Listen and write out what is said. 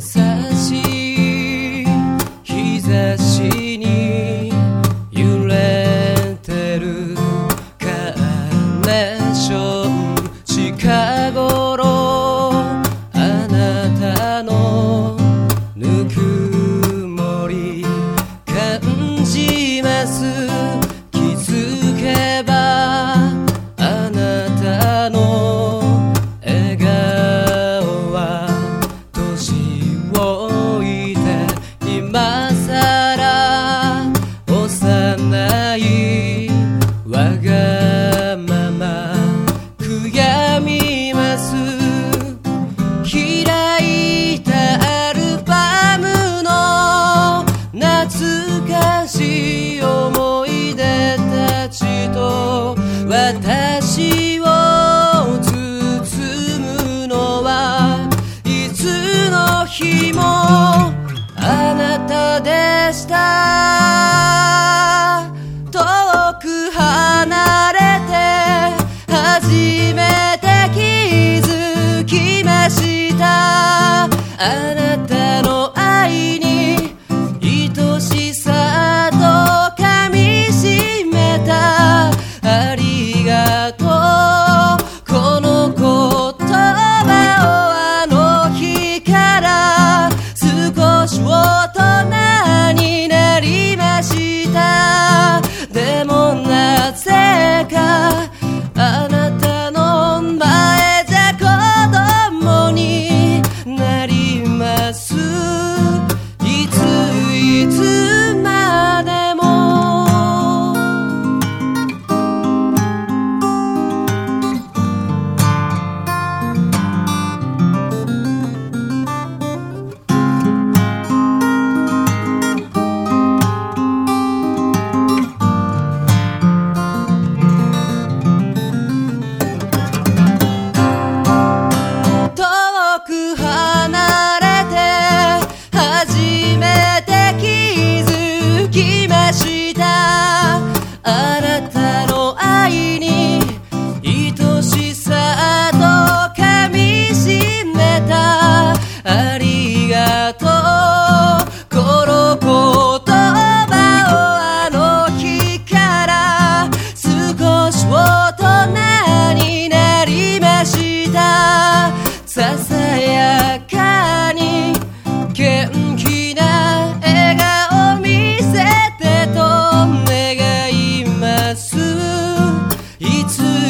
しい私を包むのはいつの日もあなたでした。ささやかに元気な笑顔見せてと願います。いつ